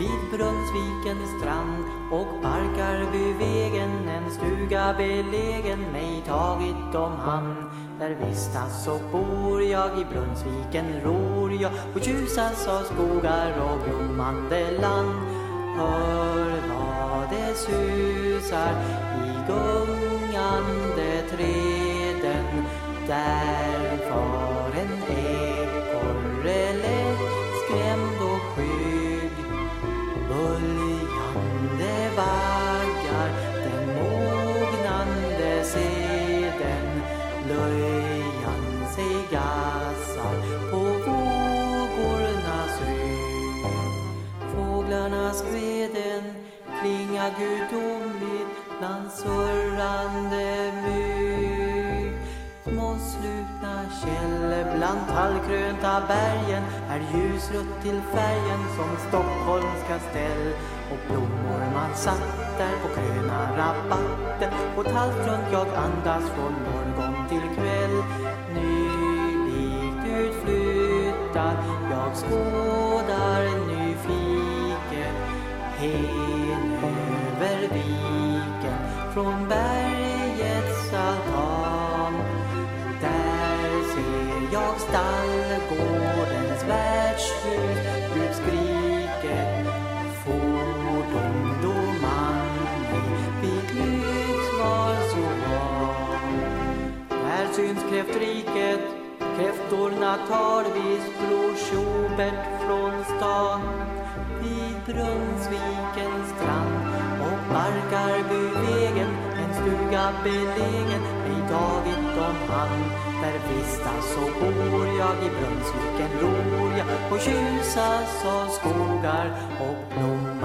Vid Brunnsvikens strand och Barkarbyvägen en stuga belägen mig tagit om hand. Där vistas och bor jag i Brunnsviken ror jag och tjusas av skogar och blommande land. Hör vad det susar i gungande träden där far Löjan sig gassar på vågornas rygg Fåglarnas kveden klingar gudomligt bland surrande mygg Små slutna källor bland tallkrönta bergen är ljusrött till färgen som Stockholms kastell och blommor man satt där på gröna rabatter. Och tallstrunt jag andas från morgon till kväll. Nylikt utflyttad. Jag skådar nyfiken hen över viken från bergets altan. Där ser jag stallgården kräftriket, kräftorna tar visst bror Schubert från stan. Vid Brunnsvikens strand och Barkarbyvägen en stuga belägen mig tagit om hand. Där vistas och bor jag i Brunnsviken ror jag och tjusas av skogar och blommor